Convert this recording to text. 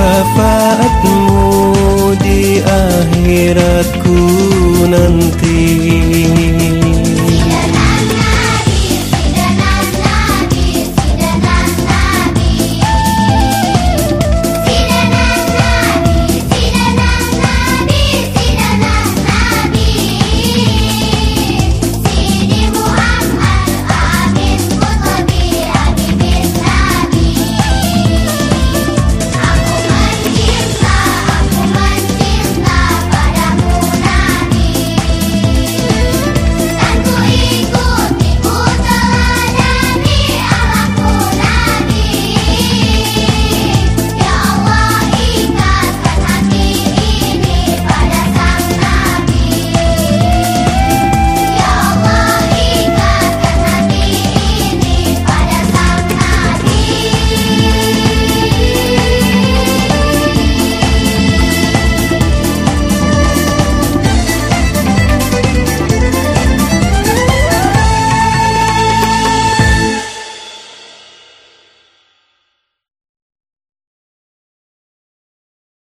Syafaatmu di akhiratku nanti